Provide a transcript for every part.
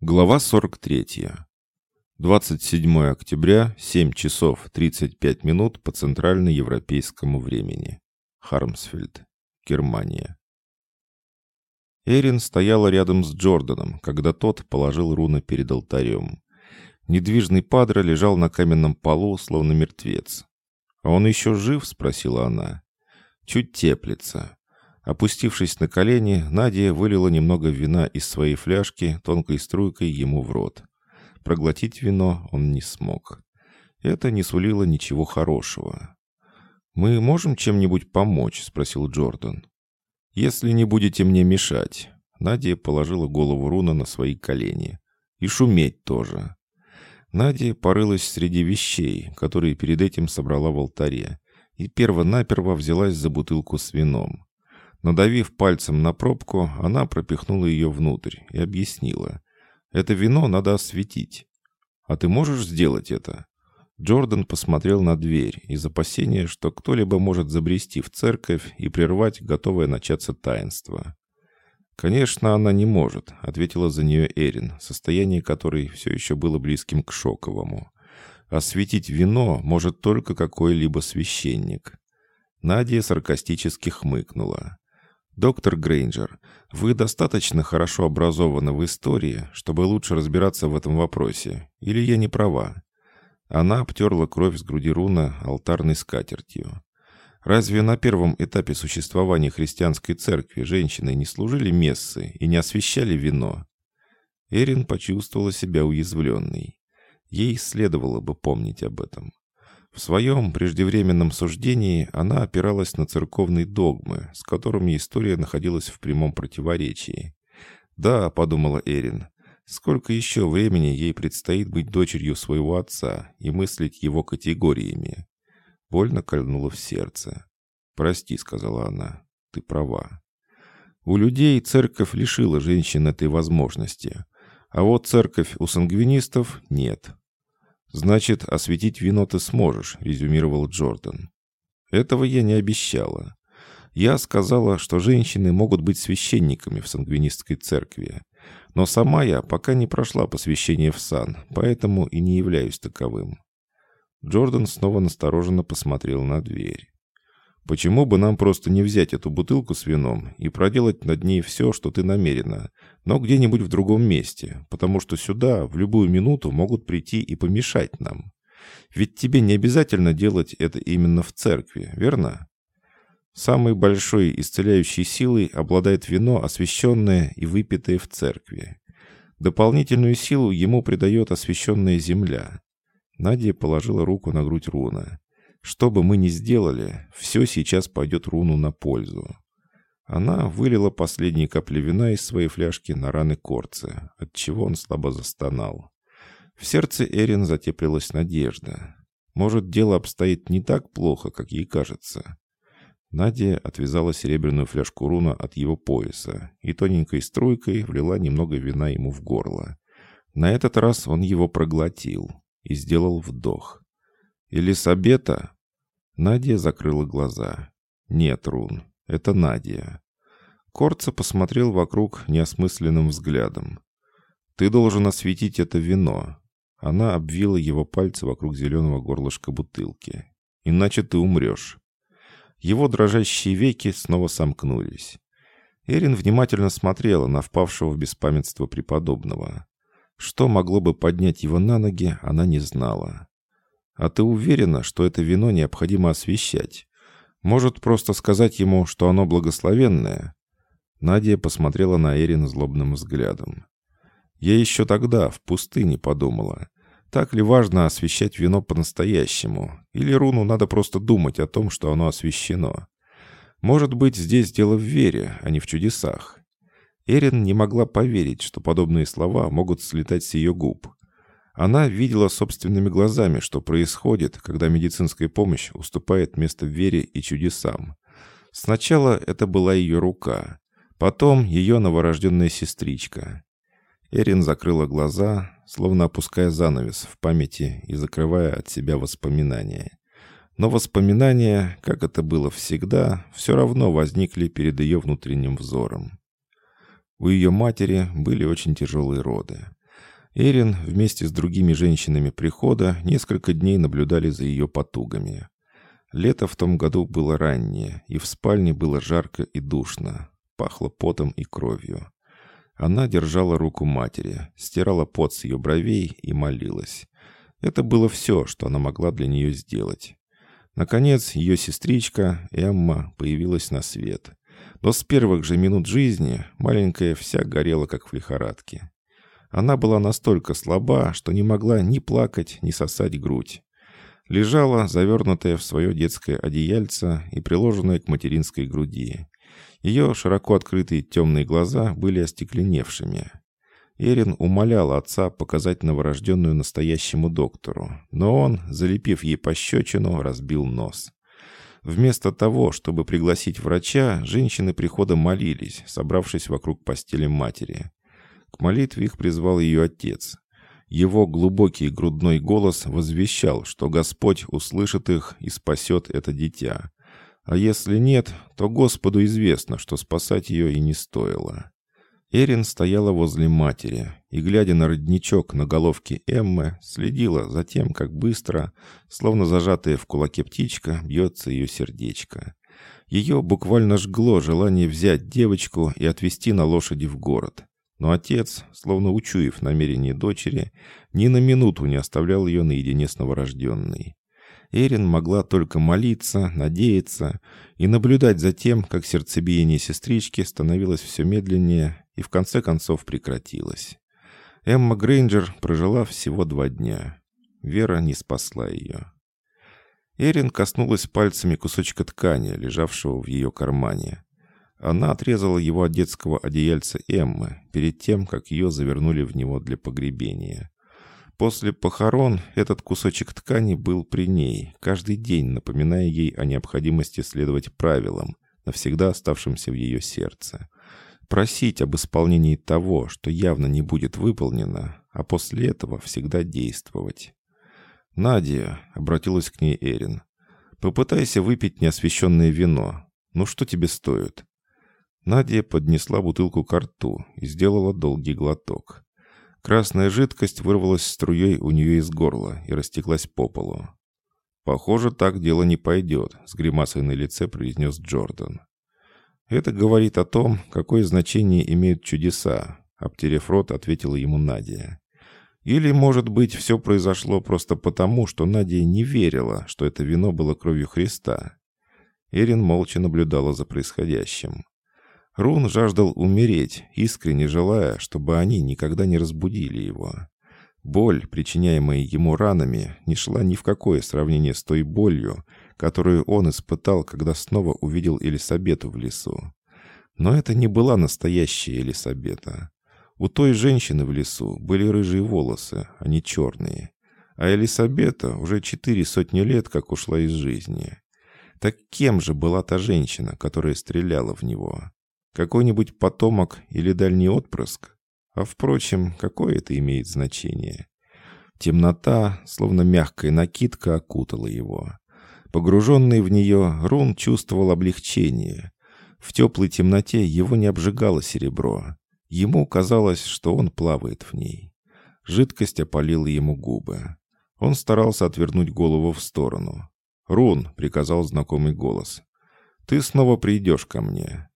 Глава 43. 27 октября, 7 часов 35 минут по центральноевропейскому времени. Хармсфельд, Германия. Эрин стояла рядом с Джорданом, когда тот положил руны перед алтарем. Недвижный падре лежал на каменном полу, словно мертвец. «А он еще жив?» — спросила она. «Чуть теплится. Опустившись на колени, Надя вылила немного вина из своей фляжки тонкой струйкой ему в рот. Проглотить вино он не смог. Это не сулило ничего хорошего. «Мы можем чем-нибудь помочь?» — спросил Джордан. «Если не будете мне мешать». Надя положила голову Руна на свои колени. «И шуметь тоже». Надя порылась среди вещей, которые перед этим собрала в алтаре, и перво-наперво взялась за бутылку с вином. Надавив пальцем на пробку, она пропихнула ее внутрь и объяснила. «Это вино надо осветить. А ты можешь сделать это?» Джордан посмотрел на дверь из опасения, что кто-либо может забрести в церковь и прервать готовое начаться таинство. «Конечно, она не может», — ответила за нее Эрин, состояние которой все еще было близким к шоковому. «Осветить вино может только какой-либо священник». Надя саркастически хмыкнула. «Доктор Грейнджер, вы достаточно хорошо образованы в истории, чтобы лучше разбираться в этом вопросе. Или я не права?» Она обтерла кровь с груди руна алтарной скатертью. Разве на первом этапе существования христианской церкви женщины не служили мессы и не освещали вино? Эрин почувствовала себя уязвленной. Ей следовало бы помнить об этом. В своем преждевременном суждении она опиралась на церковные догмы, с которыми история находилась в прямом противоречии. «Да», — подумала Эрин, — «сколько еще времени ей предстоит быть дочерью своего отца и мыслить его категориями?» Больно кольнуло в сердце. «Прости», — сказала она, — «ты права». У людей церковь лишила женщин этой возможности, а вот церковь у сангвинистов нет. «Значит, осветить вино ты сможешь», — резюмировал Джордан. «Этого я не обещала. Я сказала, что женщины могут быть священниками в сангвинистской церкви. Но сама я пока не прошла посвящение в сан, поэтому и не являюсь таковым». Джордан снова настороженно посмотрел на дверь. Почему бы нам просто не взять эту бутылку с вином и проделать над ней все, что ты намерена, но где-нибудь в другом месте, потому что сюда в любую минуту могут прийти и помешать нам. Ведь тебе не обязательно делать это именно в церкви, верно? Самой большой исцеляющей силой обладает вино, освященное и выпитое в церкви. Дополнительную силу ему придает освященная земля. Надя положила руку на грудь Руна. Что бы мы ни сделали, все сейчас пойдет руну на пользу. Она вылила последние капли вина из своей фляжки на раны Корца, отчего он слабо застонал. В сердце Эрин затеплилась надежда. Может, дело обстоит не так плохо, как ей кажется. Надя отвязала серебряную фляжку руна от его пояса и тоненькой струйкой влила немного вина ему в горло. На этот раз он его проглотил и сделал вдох. «Элисабета?» Надя закрыла глаза. «Нет, Рун, это Надя». Корца посмотрел вокруг неосмысленным взглядом. «Ты должен осветить это вино». Она обвила его пальцы вокруг зеленого горлышка бутылки. «Иначе ты умрешь». Его дрожащие веки снова сомкнулись. Эрин внимательно смотрела на впавшего в беспамятство преподобного. Что могло бы поднять его на ноги, она не знала. А ты уверена, что это вино необходимо освещать? Может, просто сказать ему, что оно благословенное?» Надя посмотрела на Эрин злобным взглядом. «Я еще тогда, в пустыне, подумала. Так ли важно освещать вино по-настоящему? Или руну надо просто думать о том, что оно освещено? Может быть, здесь дело в вере, а не в чудесах?» Эрин не могла поверить, что подобные слова могут слетать с ее губ. Она видела собственными глазами, что происходит, когда медицинская помощь уступает место вере и чудесам. Сначала это была ее рука, потом ее новорожденная сестричка. Эрин закрыла глаза, словно опуская занавес в памяти и закрывая от себя воспоминания. Но воспоминания, как это было всегда, все равно возникли перед ее внутренним взором. У ее матери были очень тяжелые роды. Эрин вместе с другими женщинами прихода несколько дней наблюдали за ее потугами. Лето в том году было раннее, и в спальне было жарко и душно. Пахло потом и кровью. Она держала руку матери, стирала пот с ее бровей и молилась. Это было все, что она могла для нее сделать. Наконец, ее сестричка, Эмма, появилась на свет. Но с первых же минут жизни маленькая вся горела, как в лихорадке. Она была настолько слаба, что не могла ни плакать, ни сосать грудь. Лежала, завернутая в свое детское одеяльце и приложенная к материнской груди. Ее широко открытые темные глаза были остекленевшими. Эрин умолял отца показать новорожденную настоящему доктору, но он, залепив ей пощечину, разбил нос. Вместо того, чтобы пригласить врача, женщины прихода молились, собравшись вокруг постели матери. К молитве их призвал ее отец. Его глубокий грудной голос возвещал, что Господь услышит их и спасет это дитя. А если нет, то Господу известно, что спасать ее и не стоило. Эрин стояла возле матери и, глядя на родничок на головке Эммы, следила за тем, как быстро, словно зажатая в кулаке птичка, бьется ее сердечко. Ее буквально жгло желание взять девочку и отвезти на лошади в город. Но отец, словно учуяв намерение дочери, ни на минуту не оставлял ее наедине с новорожденной. Эрин могла только молиться, надеяться и наблюдать за тем, как сердцебиение сестрички становилось все медленнее и в конце концов прекратилось. Эмма Грейнджер прожила всего два дня. Вера не спасла ее. Эрин коснулась пальцами кусочка ткани, лежавшего в ее кармане. Она отрезала его от детского одеяльца Эммы перед тем, как ее завернули в него для погребения. После похорон этот кусочек ткани был при ней, каждый день напоминая ей о необходимости следовать правилам, навсегда оставшимся в ее сердце. Просить об исполнении того, что явно не будет выполнено, а после этого всегда действовать. «Надя», — обратилась к ней Эрин, — «попытайся выпить неосвещенное вино. Ну что тебе стоит?» Надя поднесла бутылку к рту и сделала долгий глоток. Красная жидкость вырвалась струей у нее из горла и растеклась по полу. «Похоже, так дело не пойдет», — с гримасой на лице произнес Джордан. «Это говорит о том, какое значение имеют чудеса», — обтерев рот, ответила ему Надя. «Или, может быть, все произошло просто потому, что Надя не верила, что это вино было кровью Христа». Эрин молча наблюдала за происходящим. Рун жаждал умереть, искренне желая, чтобы они никогда не разбудили его. Боль, причиняемая ему ранами, не шла ни в какое сравнение с той болью, которую он испытал, когда снова увидел Элисабету в лесу. Но это не была настоящая Элисабета. У той женщины в лесу были рыжие волосы, а не черные. А Элисабета уже четыре сотни лет как ушла из жизни. Так кем же была та женщина, которая стреляла в него? Какой-нибудь потомок или дальний отпрыск? А впрочем, какое это имеет значение? Темнота, словно мягкая накидка, окутала его. Погруженный в нее, Рун чувствовал облегчение. В теплой темноте его не обжигало серебро. Ему казалось, что он плавает в ней. Жидкость опалила ему губы. Он старался отвернуть голову в сторону. «Рун», — приказал знакомый голос, — «ты снова придешь ко мне.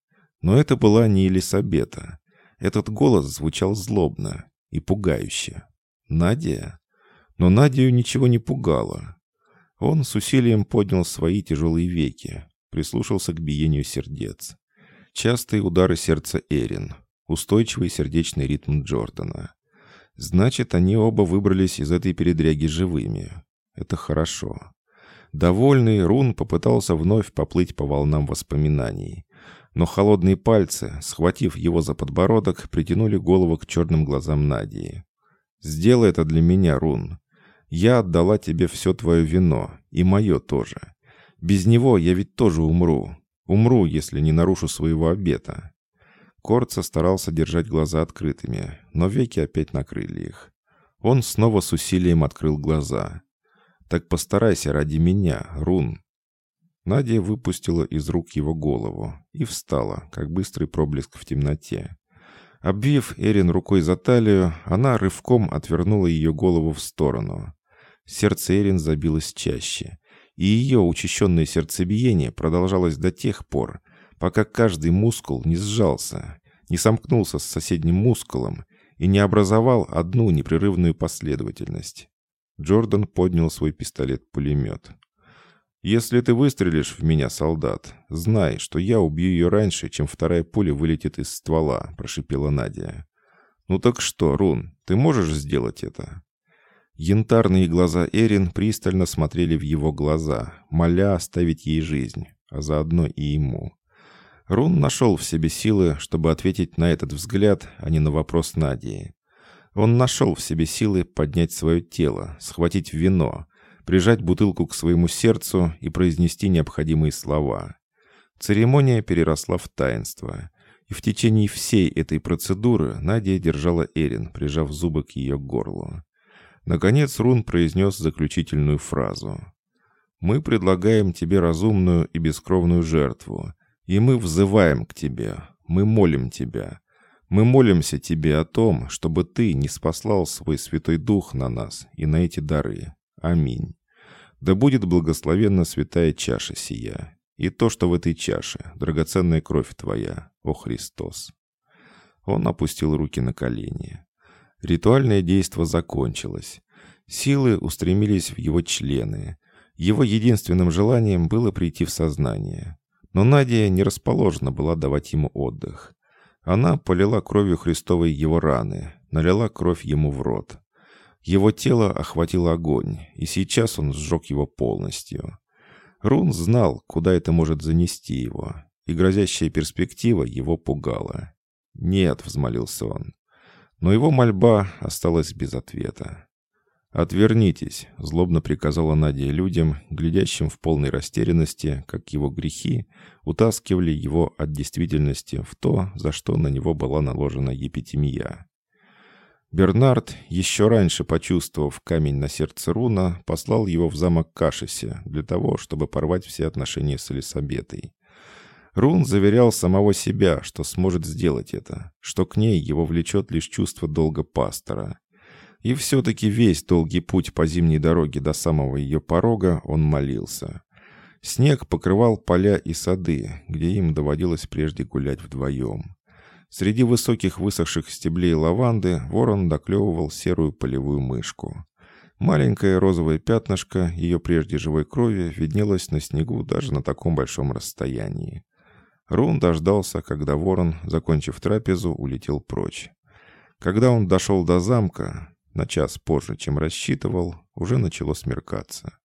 Но это была не Елисабета. Этот голос звучал злобно и пугающе. Надя? Но Надю ничего не пугало. Он с усилием поднял свои тяжелые веки, прислушался к биению сердец. Частые удары сердца Эрин, устойчивый сердечный ритм Джордана. Значит, они оба выбрались из этой передряги живыми. Это хорошо. Довольный, Рун попытался вновь поплыть по волнам воспоминаний но холодные пальцы, схватив его за подбородок, притянули голову к черным глазам Надии. «Сделай это для меня, Рун. Я отдала тебе все твое вино, и мое тоже. Без него я ведь тоже умру. Умру, если не нарушу своего обета». Корца старался держать глаза открытыми, но веки опять накрыли их. Он снова с усилием открыл глаза. «Так постарайся ради меня, Рун», Надя выпустила из рук его голову и встала, как быстрый проблеск в темноте. Обвив Эрин рукой за талию, она рывком отвернула ее голову в сторону. Сердце Эрин забилось чаще, и ее учащенное сердцебиение продолжалось до тех пор, пока каждый мускул не сжался, не сомкнулся с соседним мускулом и не образовал одну непрерывную последовательность. Джордан поднял свой пистолет-пулемет. «Если ты выстрелишь в меня, солдат, знай, что я убью ее раньше, чем вторая пуля вылетит из ствола», – прошипела Надя. «Ну так что, Рун, ты можешь сделать это?» Янтарные глаза Эрин пристально смотрели в его глаза, моля оставить ей жизнь, а заодно и ему. Рун нашел в себе силы, чтобы ответить на этот взгляд, а не на вопрос Надии. Он нашел в себе силы поднять свое тело, схватить вино, прижать бутылку к своему сердцу и произнести необходимые слова. Церемония переросла в таинство, и в течение всей этой процедуры Надя держала Эрин, прижав зубы к ее горлу. Наконец Рун произнес заключительную фразу. «Мы предлагаем тебе разумную и бескровную жертву, и мы взываем к тебе, мы молим тебя. Мы молимся тебе о том, чтобы ты не спаслал свой Святой Дух на нас и на эти дары. Аминь. Да будет благословенна святая чаша сия, и то, что в этой чаше, драгоценная кровь твоя, о Христос». Он опустил руки на колени. Ритуальное действо закончилось. Силы устремились в его члены. Его единственным желанием было прийти в сознание. Но Надя не расположена была давать ему отдых. Она полила кровью Христовой его раны, налила кровь ему в рот. Его тело охватил огонь, и сейчас он сжег его полностью. Рун знал, куда это может занести его, и грозящая перспектива его пугала. «Нет», — взмолился он. Но его мольба осталась без ответа. «Отвернитесь», — злобно приказала Надя людям, глядящим в полной растерянности, как его грехи утаскивали его от действительности в то, за что на него была наложена епитемия. Бернард, еще раньше почувствовав камень на сердце руна, послал его в замок Кашисе для того, чтобы порвать все отношения с Элисабетой. Рун заверял самого себя, что сможет сделать это, что к ней его влечет лишь чувство долга пастора. И все-таки весь долгий путь по зимней дороге до самого ее порога он молился. Снег покрывал поля и сады, где им доводилось прежде гулять вдвоем. Среди высоких высохших стеблей лаванды ворон доклевывал серую полевую мышку. Маленькое розовое пятнышко ее прежде живой крови виднелось на снегу даже на таком большом расстоянии. Рун дождался, когда ворон, закончив трапезу, улетел прочь. Когда он дошел до замка, на час позже, чем рассчитывал, уже начало смеркаться.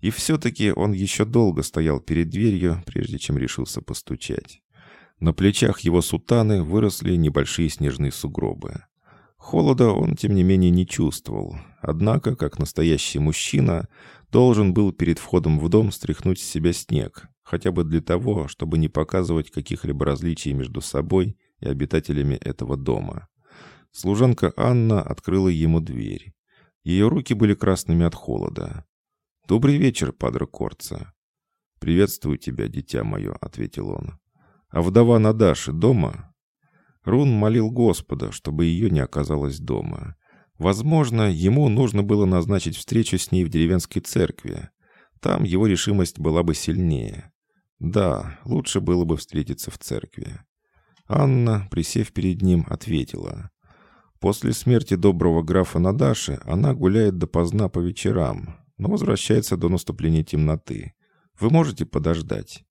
И все-таки он еще долго стоял перед дверью, прежде чем решился постучать. На плечах его сутаны выросли небольшие снежные сугробы. Холода он, тем не менее, не чувствовал, однако, как настоящий мужчина, должен был перед входом в дом стряхнуть с себя снег, хотя бы для того, чтобы не показывать каких-либо различий между собой и обитателями этого дома. Служанка Анна открыла ему дверь. Ее руки были красными от холода. «Добрый вечер, падре Корца». «Приветствую тебя, дитя мое», — ответил он. А вдова Надаши дома? Рун молил Господа, чтобы ее не оказалось дома. Возможно, ему нужно было назначить встречу с ней в деревенской церкви. Там его решимость была бы сильнее. Да, лучше было бы встретиться в церкви. Анна, присев перед ним, ответила. После смерти доброго графа Надаши она гуляет допоздна по вечерам, но возвращается до наступления темноты. Вы можете подождать.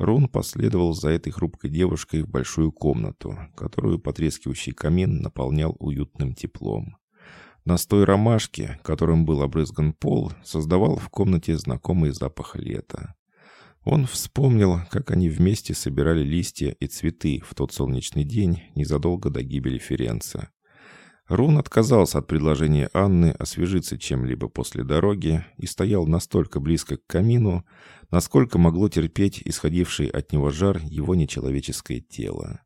Рун последовал за этой хрупкой девушкой в большую комнату, которую потрескивающий камин наполнял уютным теплом. Настой ромашки, которым был обрызган пол, создавал в комнате знакомый запах лета. Он вспомнил, как они вместе собирали листья и цветы в тот солнечный день незадолго до гибели Ференца. Рун отказался от предложения Анны освежиться чем-либо после дороги и стоял настолько близко к камину, насколько могло терпеть исходивший от него жар его нечеловеческое тело.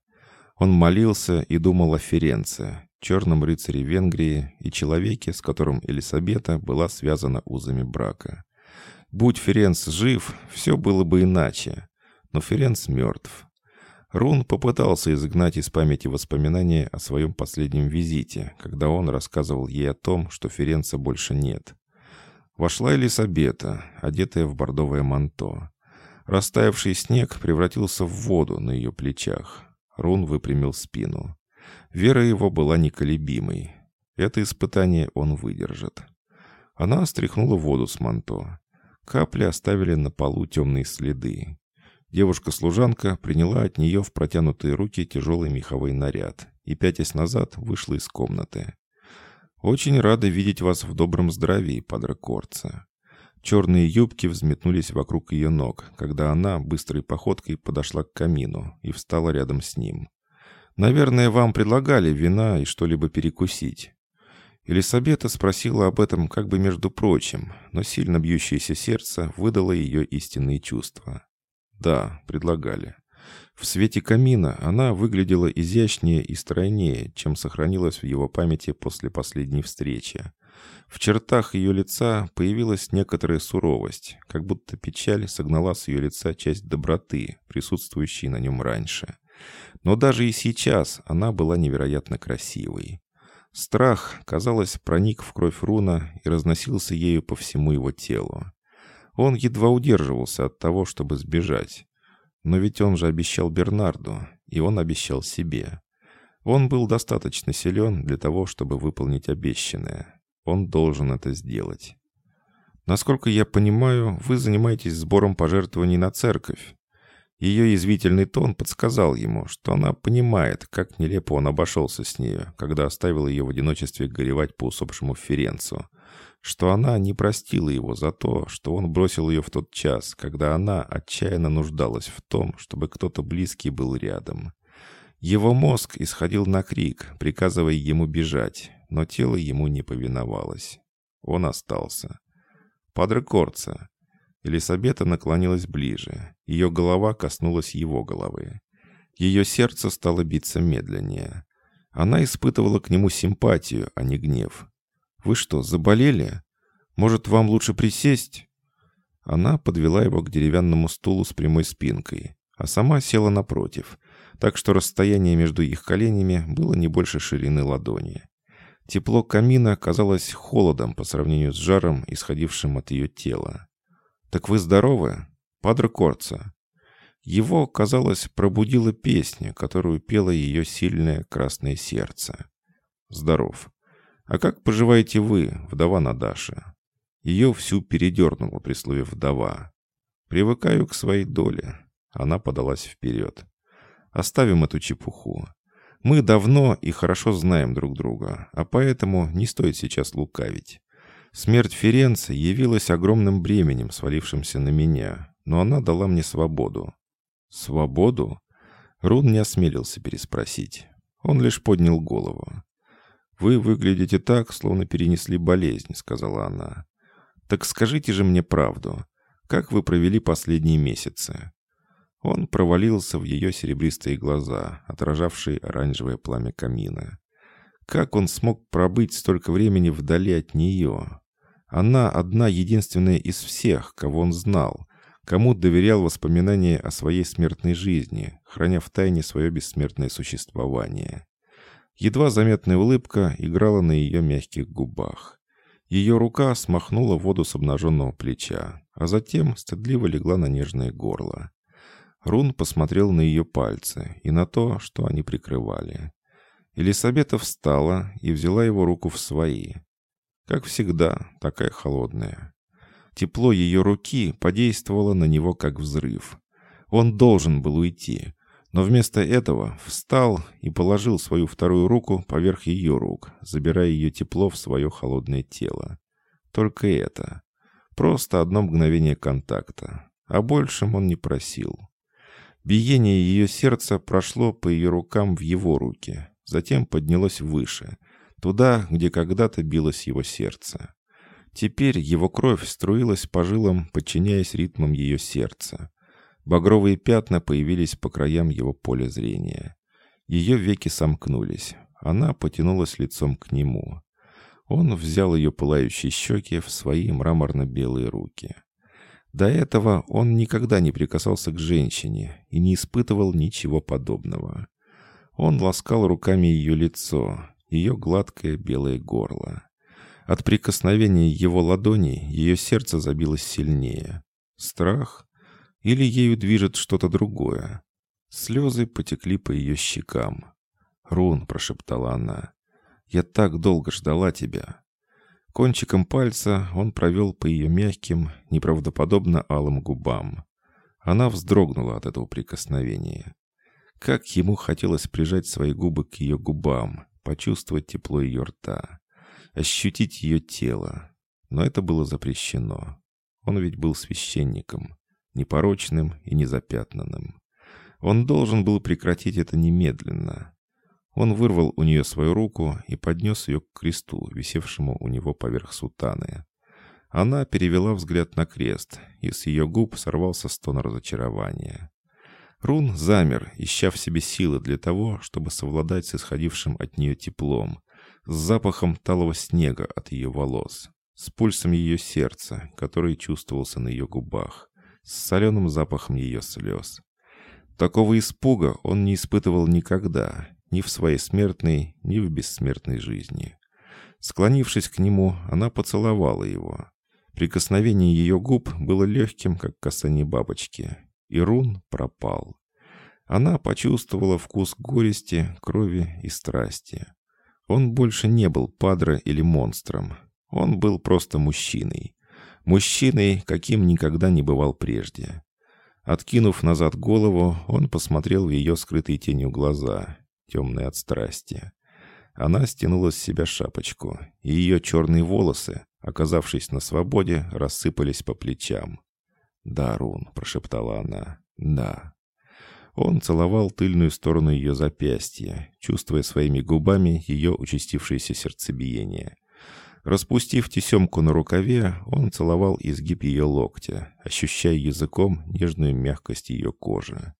Он молился и думал о Ференце, черном рыцаре Венгрии и человеке, с которым Элисабета была связана узами брака. Будь Ференц жив, все было бы иначе, но Ференц мертв. Рун попытался изгнать из памяти воспоминания о своем последнем визите, когда он рассказывал ей о том, что Ференца больше нет. Вошла Элисабета, одетая в бордовое манто. Растаявший снег превратился в воду на ее плечах. Рун выпрямил спину. Вера его была неколебимой. Это испытание он выдержит. Она стряхнула воду с манто. Капли оставили на полу темные следы. Девушка-служанка приняла от нее в протянутые руки тяжелый меховой наряд и, пятясь назад, вышла из комнаты. «Очень рада видеть вас в добром здравии, падре Корца». Черные юбки взметнулись вокруг ее ног, когда она быстрой походкой подошла к камину и встала рядом с ним. «Наверное, вам предлагали вина и что-либо перекусить». Елисабета спросила об этом как бы между прочим, но сильно бьющееся сердце выдало ее истинные чувства. Да, предлагали. В свете камина она выглядела изящнее и стройнее, чем сохранилась в его памяти после последней встречи. В чертах ее лица появилась некоторая суровость, как будто печаль согнала с ее лица часть доброты, присутствующей на нем раньше. Но даже и сейчас она была невероятно красивой. Страх, казалось, проник в кровь Руна и разносился ею по всему его телу. Он едва удерживался от того, чтобы сбежать. Но ведь он же обещал Бернарду, и он обещал себе. Он был достаточно силен для того, чтобы выполнить обещанное. Он должен это сделать. Насколько я понимаю, вы занимаетесь сбором пожертвований на церковь. Ее извительный тон подсказал ему, что она понимает, как нелепо он обошелся с нею, когда оставил ее в одиночестве горевать по усопшему Ференцу, что она не простила его за то, что он бросил ее в тот час, когда она отчаянно нуждалась в том, чтобы кто-то близкий был рядом. Его мозг исходил на крик, приказывая ему бежать, но тело ему не повиновалось. Он остался. «Падре Корца!» Елисабета наклонилась ближе. Ее голова коснулась его головы. Ее сердце стало биться медленнее. Она испытывала к нему симпатию, а не гнев. «Вы что, заболели? Может, вам лучше присесть?» Она подвела его к деревянному стулу с прямой спинкой, а сама села напротив, так что расстояние между их коленями было не больше ширины ладони. Тепло камина казалось холодом по сравнению с жаром, исходившим от ее тела. «Так вы здоровы? Падре Корца?» Его, казалось, пробудила песня, которую пело ее сильное красное сердце. «Здоров. А как поживаете вы, вдова Надаша?» Ее всю передернуло при слове «вдова». «Привыкаю к своей доле». Она подалась вперед. «Оставим эту чепуху. Мы давно и хорошо знаем друг друга, а поэтому не стоит сейчас лукавить. Смерть Ференца явилась огромным бременем, свалившимся на меня, но она дала мне свободу. Свободу? Рун не осмелился переспросить. Он лишь поднял голову. «Вы выглядите так, словно перенесли болезнь», — сказала она. «Так скажите же мне правду. Как вы провели последние месяцы?» Он провалился в ее серебристые глаза, отражавшие оранжевое пламя камина. Как он смог пробыть столько времени вдали от нее? Она одна единственная из всех, кого он знал, кому доверял воспоминания о своей смертной жизни, храня в тайне свое бессмертное существование. Едва заметная улыбка играла на ее мягких губах. Ее рука смахнула воду с обнаженного плеча, а затем стыдливо легла на нежное горло. Рун посмотрел на ее пальцы и на то, что они прикрывали. Елисабета встала и взяла его руку в свои. Как всегда, такая холодная. Тепло ее руки подействовало на него как взрыв. Он должен был уйти, но вместо этого встал и положил свою вторую руку поверх ее рук, забирая ее тепло в свое холодное тело. Только это. Просто одно мгновение контакта. А большем он не просил. Биение ее сердца прошло по ее рукам в его руки, затем поднялось выше, туда, где когда-то билось его сердце. Теперь его кровь струилась по жилам, подчиняясь ритмам ее сердца. Багровые пятна появились по краям его поля зрения. Ее веки сомкнулись. Она потянулась лицом к нему. Он взял ее пылающие щеки в свои мраморно-белые руки. До этого он никогда не прикасался к женщине и не испытывал ничего подобного. Он ласкал руками ее лицо, ее гладкое белое горло. От прикосновения его ладони ее сердце забилось сильнее. Страх? Или ею движет что-то другое? Слезы потекли по ее щекам. «Рун», — прошептала она, — «я так долго ждала тебя». Кончиком пальца он провел по ее мягким, неправдоподобно алым губам. Она вздрогнула от этого прикосновения. Как ему хотелось прижать свои губы к ее губам, почувствовать тепло ее рта, ощутить ее тело. Но это было запрещено. Он ведь был священником, непорочным и незапятнанным. Он должен был прекратить это немедленно. Он вырвал у нее свою руку и поднес ее к кресту, висевшему у него поверх сутаны. Она перевела взгляд на крест, и с ее губ сорвался стон разочарования. Рун замер, ища в себе силы для того, чтобы совладать с исходившим от нее теплом, с запахом талого снега от ее волос, с пульсом ее сердца, который чувствовался на ее губах, с соленым запахом ее слез. Такого испуга он не испытывал никогда, ни в своей смертной, ни в бессмертной жизни. Склонившись к нему, она поцеловала его. Прикосновение ее губ было легким, как касание бабочки, и рун пропал. Она почувствовала вкус горести, крови и страсти. Он больше не был падре или монстром. Он был просто мужчиной. Мужчиной, каким никогда не бывал прежде. Откинув назад голову, он посмотрел в ее скрытые тенью глаза темные от страсти. Она стянула с себя шапочку, и ее черные волосы, оказавшись на свободе, рассыпались по плечам. «Да, Рун», — прошептала она, — «да». Он целовал тыльную сторону ее запястья, чувствуя своими губами ее участившееся сердцебиение. Распустив тесемку на рукаве, он целовал изгиб ее локтя, ощущая языком нежную мягкость ее кожи.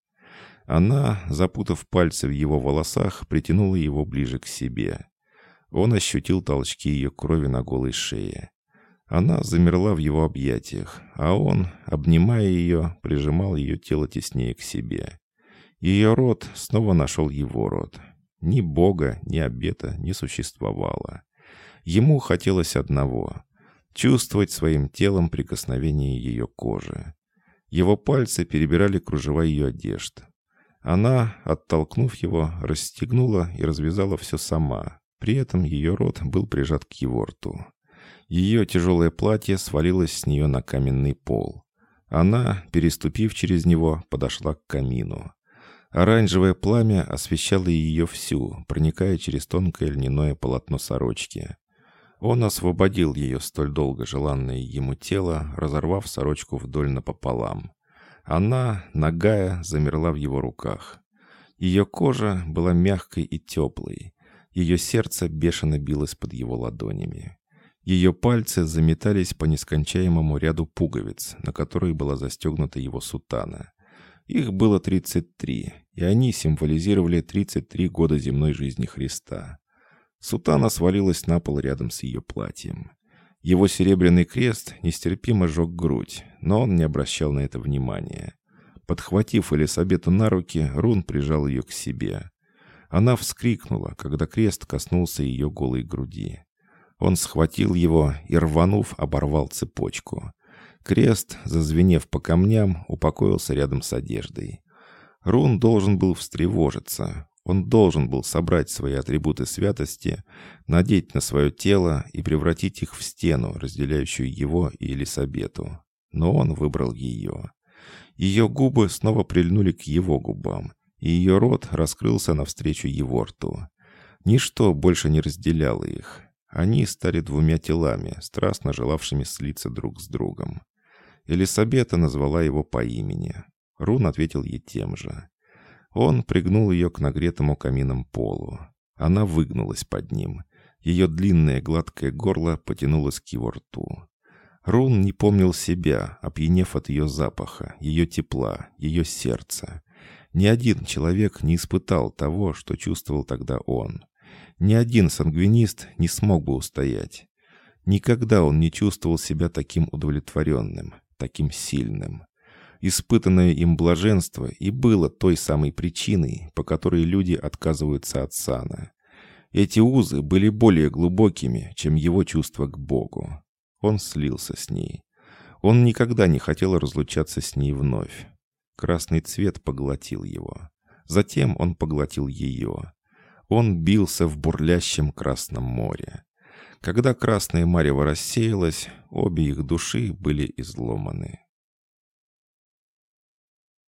Она, запутав пальцы в его волосах, притянула его ближе к себе. Он ощутил толчки ее крови на голой шее. Она замерла в его объятиях, а он, обнимая ее, прижимал ее тело теснее к себе. Ее рот снова нашел его рот. Ни Бога, ни обета не существовало. Ему хотелось одного — чувствовать своим телом прикосновение ее кожи. Его пальцы перебирали кружева ее одежд. Она, оттолкнув его, расстегнула и развязала все сама. При этом ее рот был прижат к его рту. Ее тяжелое платье свалилось с нее на каменный пол. Она, переступив через него, подошла к камину. Оранжевое пламя освещало ее всю, проникая через тонкое льняное полотно сорочки. Он освободил ее столь долго желанное ему тело, разорвав сорочку вдоль напополам. Она, нагая, замерла в его руках. Ее кожа была мягкой и теплой. Ее сердце бешено билось под его ладонями. Ее пальцы заметались по нескончаемому ряду пуговиц, на которые была застегнута его сутана. Их было 33, и они символизировали 33 года земной жизни Христа. Сутана свалилась на пол рядом с ее платьем. Его серебряный крест нестерпимо жег грудь, но он не обращал на это внимания. Подхватив Элисабету на руки, Рун прижал ее к себе. Она вскрикнула, когда крест коснулся ее голой груди. Он схватил его и, рванув, оборвал цепочку. Крест, зазвенев по камням, упокоился рядом с одеждой. Рун должен был встревожиться. Он должен был собрать свои атрибуты святости, надеть на свое тело и превратить их в стену, разделяющую его и Елисабету. Но он выбрал ее. Ее губы снова прильнули к его губам, и ее рот раскрылся навстречу его рту. Ничто больше не разделяло их. Они стали двумя телами, страстно желавшими слиться друг с другом. Елисабета назвала его по имени. Рун ответил ей тем же. Он пригнул ее к нагретому камином полу. Она выгнулась под ним. Ее длинное гладкое горло потянулось к его рту. Рун не помнил себя, опьянев от ее запаха, ее тепла, ее сердца. Ни один человек не испытал того, что чувствовал тогда он. Ни один сангвинист не смог бы устоять. Никогда он не чувствовал себя таким удовлетворенным, таким сильным. Испытанное им блаженство и было той самой причиной, по которой люди отказываются от сана. Эти узы были более глубокими, чем его чувство к Богу. Он слился с ней. Он никогда не хотел разлучаться с ней вновь. Красный цвет поглотил его. Затем он поглотил ее. Он бился в бурлящем Красном море. Когда Красное Марево рассеялось, обе их души были изломаны.